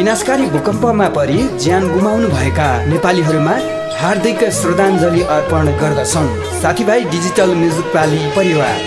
विनाशकारी भूकम्पमा परि ज्यान गुमाउनु भएका नेपालीहरूमा हार्दिक श्रद्धाञ्जली अर्पण गर्दछन्। साथीभाइ डिजिटल म्युजिक पाली परिवार।